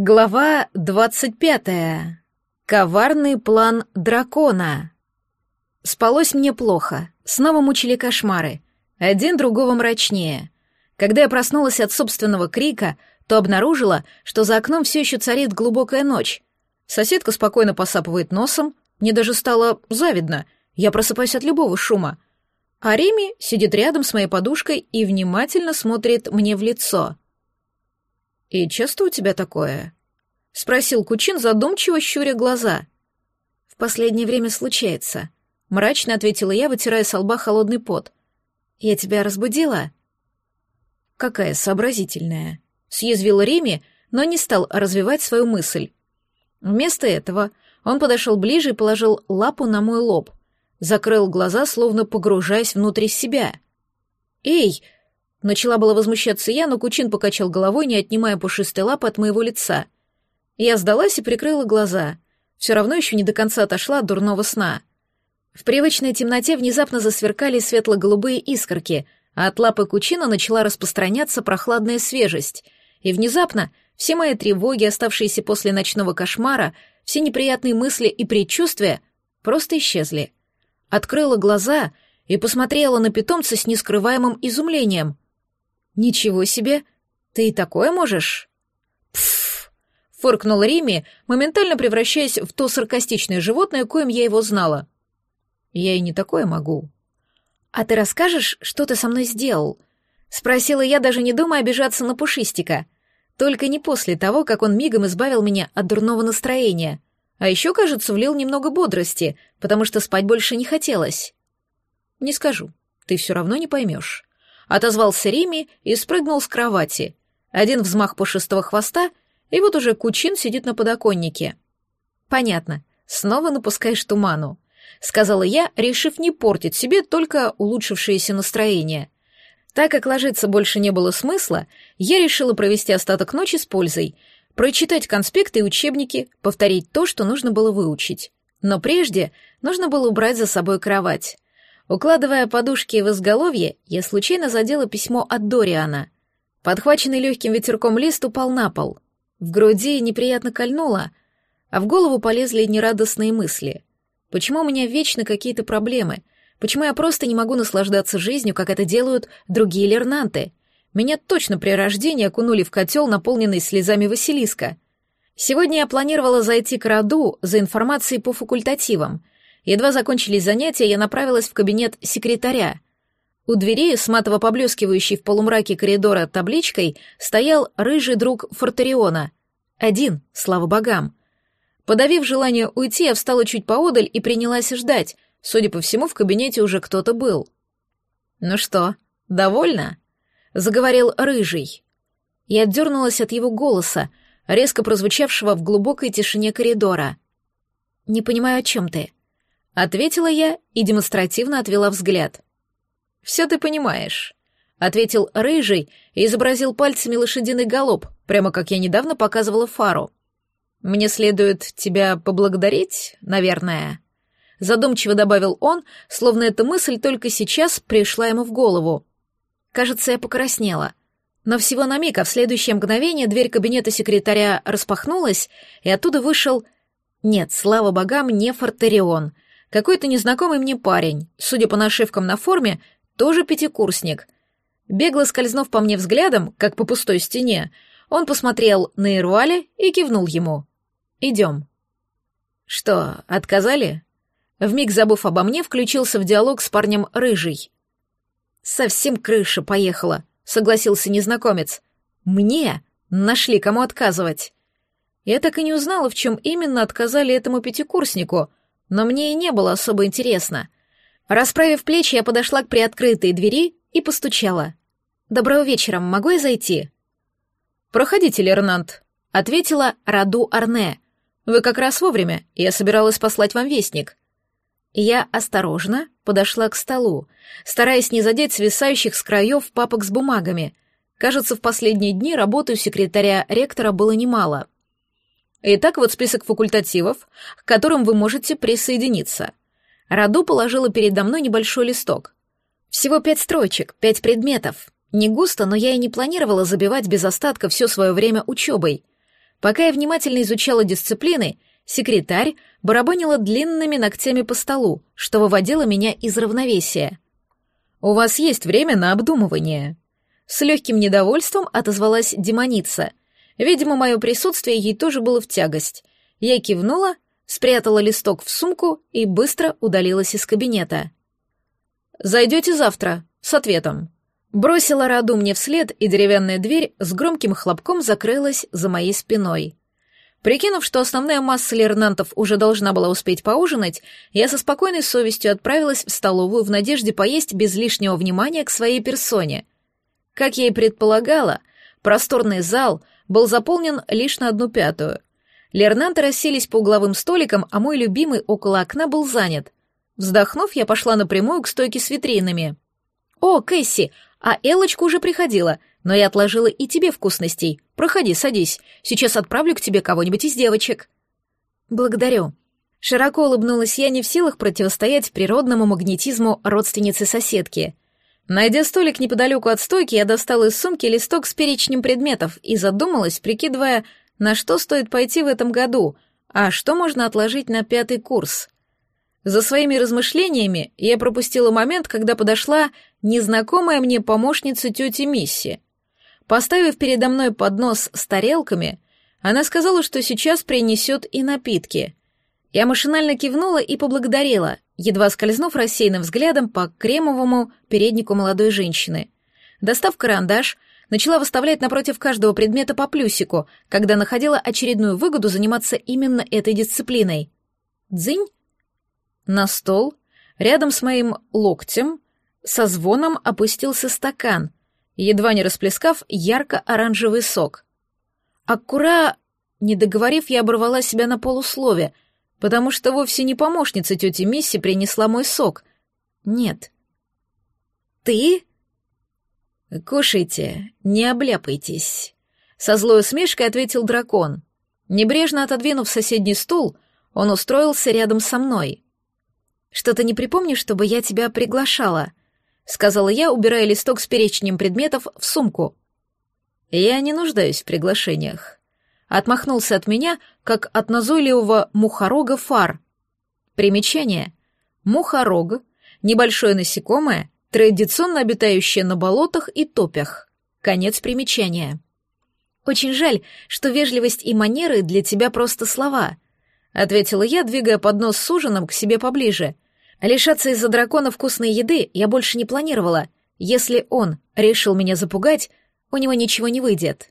Глава двадцать пятая. Коварный план дракона. Спалось мне плохо, снова мучили кошмары, один другого мрачнее. Когда я проснулась от собственного крика, то обнаружила, что за окном все еще царит глубокая ночь. Соседка спокойно посапывает носом, мне даже стало завидно, я просыпаюсь от любого шума. А Рими сидит рядом с моей подушкой и внимательно смотрит мне в лицо — «И часто у тебя такое?» — спросил Кучин, задумчиво щуря глаза. «В последнее время случается», — мрачно ответила я, вытирая с лба холодный пот. «Я тебя разбудила?» «Какая сообразительная», — съязвил Реми, но не стал развивать свою мысль. Вместо этого он подошел ближе и положил лапу на мой лоб, закрыл глаза, словно погружаясь внутрь себя. «Эй!» Начала было возмущаться я, но Кучин покачал головой, не отнимая пушистой лапы от моего лица. Я сдалась и прикрыла глаза. Все равно еще не до конца отошла от дурного сна. В привычной темноте внезапно засверкали светло-голубые искорки, а от лапы Кучина начала распространяться прохладная свежесть. И внезапно все мои тревоги, оставшиеся после ночного кошмара, все неприятные мысли и предчувствия просто исчезли. Открыла глаза и посмотрела на питомца с нескрываемым изумлением — «Ничего себе! Ты и такое можешь?» «Пф!» — фыркнул Рими, моментально превращаясь в то саркастичное животное, коим я его знала. «Я и не такое могу». «А ты расскажешь, что ты со мной сделал?» — спросила я, даже не думая обижаться на Пушистика. Только не после того, как он мигом избавил меня от дурного настроения. А еще, кажется, влил немного бодрости, потому что спать больше не хотелось. «Не скажу, ты все равно не поймешь». Отозвался Рими и спрыгнул с кровати. Один взмах пушистого хвоста, и вот уже Кучин сидит на подоконнике. «Понятно. Снова напускаешь туману», — сказала я, решив не портить себе только улучшившееся настроение. Так как ложиться больше не было смысла, я решила провести остаток ночи с пользой, прочитать конспекты и учебники, повторить то, что нужно было выучить. Но прежде нужно было убрать за собой кровать. Укладывая подушки в изголовье, я случайно задела письмо от Дориана. Подхваченный легким ветерком лист упал на пол. В груди неприятно кольнуло, а в голову полезли нерадостные мысли. Почему у меня вечно какие-то проблемы? Почему я просто не могу наслаждаться жизнью, как это делают другие лернанты? Меня точно при рождении окунули в котел, наполненный слезами Василиска. Сегодня я планировала зайти к Раду за информацией по факультативам — Едва закончились занятия, я направилась в кабинет секретаря. У двери, с матово поблескивающей в полумраке коридора табличкой, стоял рыжий друг Фортериона. Один, слава богам. Подавив желание уйти, я встала чуть поодаль и принялась ждать. Судя по всему, в кабинете уже кто-то был. «Ну что, довольна?» — заговорил рыжий. Я отдернулась от его голоса, резко прозвучавшего в глубокой тишине коридора. «Не понимаю, о чем ты?» Ответила я и демонстративно отвела взгляд. «Все ты понимаешь», — ответил Рыжий и изобразил пальцами лошадиный галоп, прямо как я недавно показывала фару. «Мне следует тебя поблагодарить, наверное», — задумчиво добавил он, словно эта мысль только сейчас пришла ему в голову. Кажется, я покраснела. Но всего на миг, а в следующее мгновение дверь кабинета секретаря распахнулась, и оттуда вышел... Нет, слава богам, не Фортерион — какой-то незнакомый мне парень, судя по нашивкам на форме, тоже пятикурсник. Бегло скользнув по мне взглядом, как по пустой стене, он посмотрел на Ирвале и кивнул ему. «Идем». «Что, отказали?» Вмиг забыв обо мне, включился в диалог с парнем Рыжий. «Совсем крыша поехала», — согласился незнакомец. «Мне нашли кому отказывать». Я так и не узнала, в чем именно отказали этому пятикурснику, но мне и не было особо интересно. Расправив плечи, я подошла к приоткрытой двери и постучала. «Доброго вечера, могу я зайти?» «Проходите, Лернант», — ответила Раду Арне. «Вы как раз вовремя, я собиралась послать вам вестник». Я осторожно подошла к столу, стараясь не задеть свисающих с краев папок с бумагами. Кажется, в последние дни работы у секретаря ректора было немало — Итак, вот список факультативов, к которым вы можете присоединиться. Раду положила передо мной небольшой листок. Всего пять строчек, пять предметов. Не густо, но я и не планировала забивать без остатка все свое время учебой. Пока я внимательно изучала дисциплины, секретарь барабанила длинными ногтями по столу, что выводило меня из равновесия. «У вас есть время на обдумывание». С легким недовольством отозвалась демоница. Видимо, мое присутствие ей тоже было в тягость. Я кивнула, спрятала листок в сумку и быстро удалилась из кабинета. «Зайдете завтра, с ответом». Бросила Раду мне вслед, и деревянная дверь с громким хлопком закрылась за моей спиной. Прикинув, что основная масса лернантов уже должна была успеть поужинать, я со спокойной совестью отправилась в столовую в надежде поесть без лишнего внимания к своей персоне. Как я и предполагала, просторный зал был заполнен лишь на одну пятую. Лернанты расселись по угловым столикам, а мой любимый около окна был занят. Вздохнув, я пошла напрямую к стойке с витринами. «О, Кэсси, а Элочка уже приходила, но я отложила и тебе вкусностей. Проходи, садись. Сейчас отправлю к тебе кого-нибудь из девочек». «Благодарю». Широко улыбнулась я не в силах противостоять природному магнетизму родственницы-соседки. Найдя столик неподалеку от стойки, я достала из сумки листок с перечнем предметов и задумалась, прикидывая, на что стоит пойти в этом году, а что можно отложить на пятый курс. За своими размышлениями я пропустила момент, когда подошла незнакомая мне помощница тети Мисси. Поставив передо мной поднос с тарелками, она сказала, что сейчас принесет и напитки. Я машинально кивнула и поблагодарила, едва скользнув рассеянным взглядом по кремовому переднику молодой женщины. Достав карандаш, начала выставлять напротив каждого предмета по плюсику, когда находила очередную выгоду заниматься именно этой дисциплиной. Дзынь! На стол, рядом с моим локтем, со звоном опустился стакан, едва не расплескав ярко-оранжевый сок. Аккура... Не договорив, я оборвала себя на полуслове, потому что вовсе не помощница тети Мисси принесла мой сок. Нет. «Ты?» «Кушайте, не обляпайтесь», — со злой усмешкой ответил дракон. Небрежно отодвинув соседний стул, он устроился рядом со мной. «Что-то не припомнишь, чтобы я тебя приглашала?» — сказала я, убирая листок с перечнем предметов в сумку. «Я не нуждаюсь в приглашениях». Отмахнулся от меня, как от назойливого мухорога фар. Примечание. Мухорог — небольшое насекомое, традиционно обитающее на болотах и топях. Конец примечания. «Очень жаль, что вежливость и манеры для тебя просто слова», — ответила я, двигая поднос с ужином к себе поближе. Лишаться из-за дракона вкусной еды я больше не планировала. Если он решил меня запугать, у него ничего не выйдет.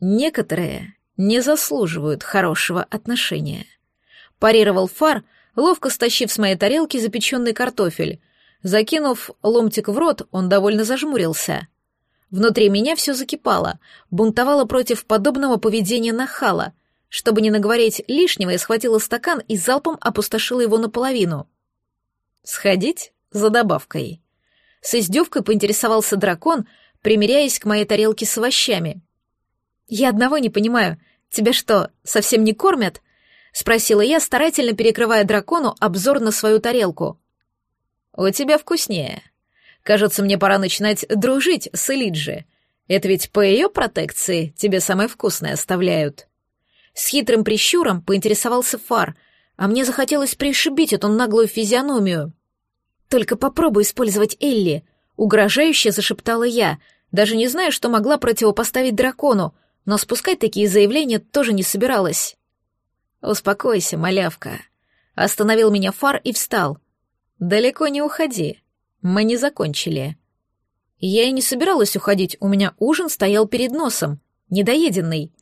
Некоторые не заслуживают хорошего отношения. Парировал фар, ловко стащив с моей тарелки запеченный картофель. Закинув ломтик в рот, он довольно зажмурился. Внутри меня все закипало, бунтовало против подобного поведения нахала — чтобы не наговорить лишнего, я схватила стакан и залпом опустошила его наполовину. «Сходить за добавкой». С издевкой поинтересовался дракон, примеряясь к моей тарелке с овощами. «Я одного не понимаю. Тебя что, совсем не кормят?» — спросила я, старательно перекрывая дракону обзор на свою тарелку. «У тебя вкуснее. Кажется, мне пора начинать дружить с Элиджи. Это ведь по ее протекции тебе самое вкусное оставляют». С хитрым прищуром поинтересовался Фар, а мне захотелось пришибить эту наглую физиономию. «Только попробуй использовать Элли», — угрожающе зашептала я, даже не зная, что могла противопоставить дракону, но спускать такие заявления тоже не собиралась. «Успокойся, малявка», — остановил меня Фар и встал. «Далеко не уходи, мы не закончили». Я и не собиралась уходить, у меня ужин стоял перед носом, недоеденный.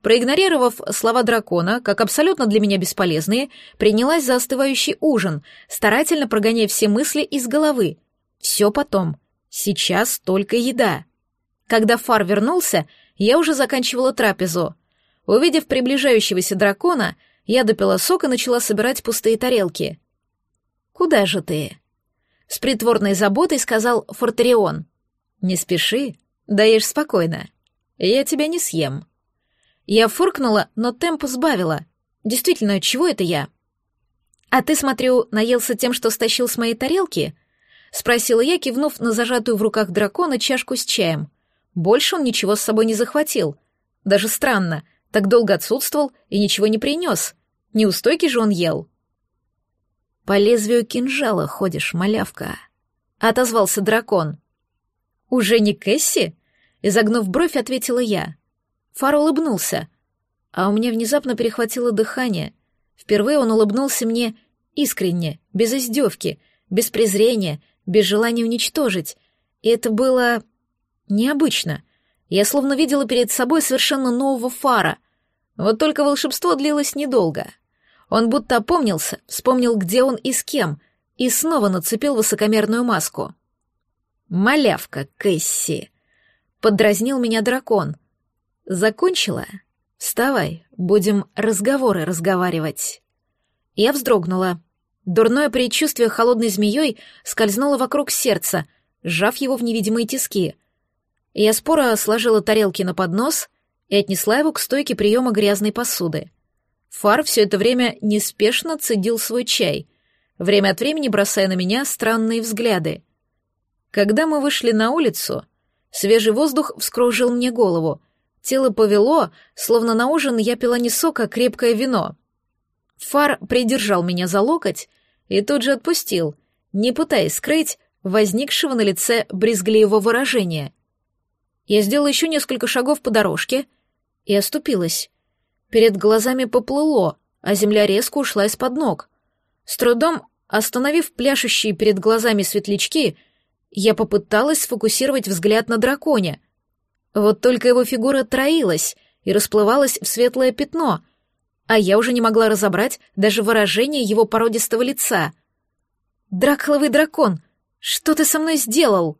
Проигнорировав слова дракона, как абсолютно для меня бесполезные, принялась за остывающий ужин, старательно прогоняя все мысли из головы. Все потом. Сейчас только еда. Когда Фар вернулся, я уже заканчивала трапезу. Увидев приближающегося дракона, я допила сок и начала собирать пустые тарелки. «Куда же ты?» С притворной заботой сказал Фортерион. «Не спеши, даешь спокойно. Я тебя не съем». Я фыркнула, но темп сбавила. Действительно, чего это я? А ты, смотрю, наелся тем, что стащил с моей тарелки? Спросила я, кивнув на зажатую в руках дракона чашку с чаем. Больше он ничего с собой не захватил. Даже странно, так долго отсутствовал и ничего не принес. Неустойки же он ел. «По лезвию кинжала ходишь, малявка», — отозвался дракон. «Уже не Кэсси?» — изогнув бровь, ответила я. Фар улыбнулся, а у меня внезапно перехватило дыхание. Впервые он улыбнулся мне искренне, без издевки, без презрения, без желания уничтожить. И это было необычно. Я словно видела перед собой совершенно нового фара. Вот только волшебство длилось недолго. Он будто опомнился, вспомнил, где он и с кем, и снова нацепил высокомерную маску. «Малявка, Кэсси!» — поддразнил меня дракон. «Закончила? Вставай, будем разговоры разговаривать». Я вздрогнула. Дурное предчувствие холодной змеей скользнуло вокруг сердца, сжав его в невидимые тиски. Я споро сложила тарелки на поднос и отнесла его к стойке приема грязной посуды. Фар все это время неспешно цедил свой чай, время от времени бросая на меня странные взгляды. Когда мы вышли на улицу, свежий воздух вскружил мне голову, тело повело, словно на ужин я пила не сок, а крепкое вино — Фар придержал меня за локоть и тут же отпустил, не пытаясь скрыть возникшего на лице брезгливого выражения. Я сделала еще несколько шагов по дорожке и оступилась. Перед глазами поплыло, а земля резко ушла из-под ног. С трудом остановив пляшущие перед глазами светлячки, я попыталась сфокусировать взгляд на драконе. Вот только его фигура троилась и расплывалась в светлое пятно — а я уже не могла разобрать даже выражение его породистого лица. «Дракхловый дракон, что ты со мной сделал?»